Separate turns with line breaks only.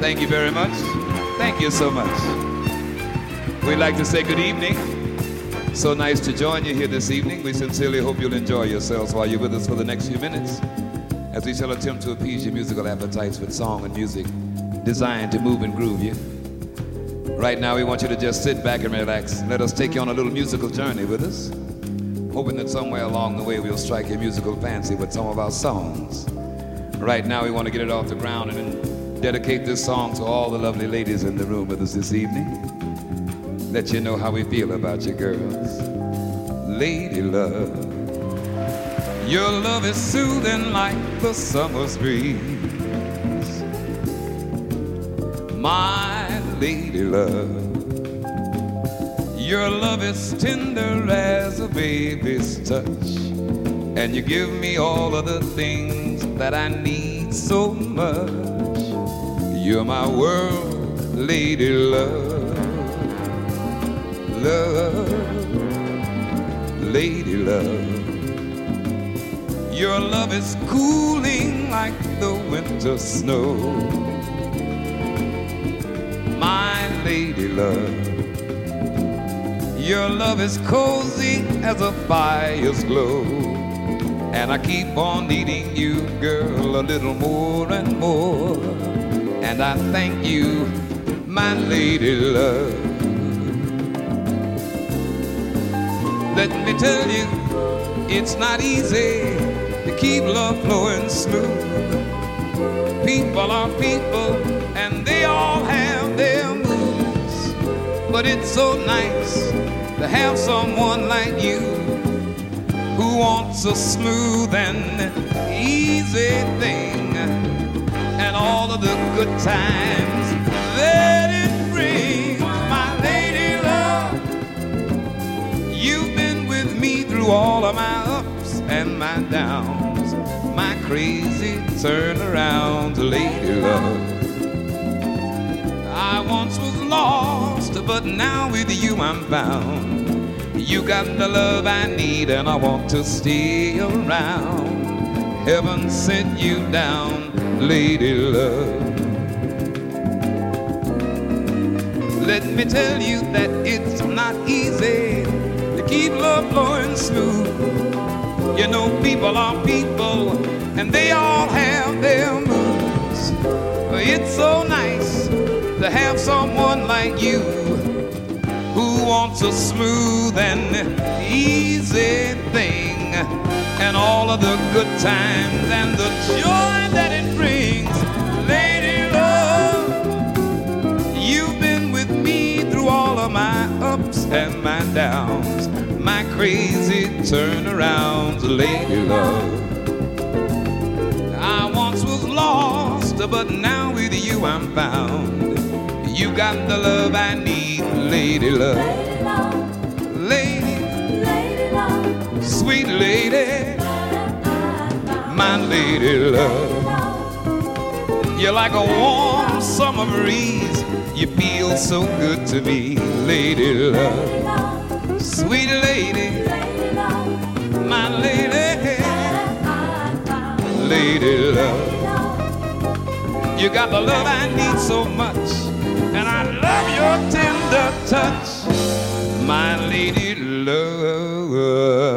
Thank you very much. Thank you so much. We'd like to say good evening. So nice to join you here this evening. We sincerely hope you'll enjoy yourselves while you're with us for the next few minutes as we shall attempt to appease your musical appetites with song and music designed to move and groove you. Right now, we want you to just sit back and relax. Let us take you on a little musical journey with us, hoping that somewhere along the way we'll strike your musical fancy with some of our songs. Right now, we want to get it off the ground and dedicate this song to all the lovely ladies in the room with us this evening. Let you know how we feel about you girls. Lady love. Your love is soothing like the summer's breeze. My lady love. Your love is tender as a baby's touch. And you give me all of the things that I need so much. You're my world, lady love. Love, lady love. Your love is cooling like the winter snow. My lady love. Your love is cozy as a fire's glow. And I keep on needing you, girl, a little more and more. And I thank you, my lady love. Let me tell you, it's not easy to keep love flowing smooth. People are people, and they all have their moods. But it's so nice to have someone like you who wants a smooth and easy thing, and all of the good times that it brings. My lady love, you've been with me through all of my ups and my downs, my crazy turnaround, lady love. I once was lost, but now with you I'm found. You got the love I need, and I want to stay around. Heaven sent you down, lady love. Let me tell you that it's not easy to keep love flowing smooth. You know, people are people, and they all have their moods. But it's so nice to have someone like you who wants a smooth and easy thing, and all of the good times and the joy that it brings. Lady love, you've been with me through all of my ups and my downs, my crazy turnarounds, lady love. I once was lost, but now with you I'm found. You got the love I need, lady love. Sweet lady, my lady love. You're like a warm summer breeze. You feel so good to me, lady love. Sweet lady, my lady, lady love. You got the love I need so much, and I love your tender touch, my lady love.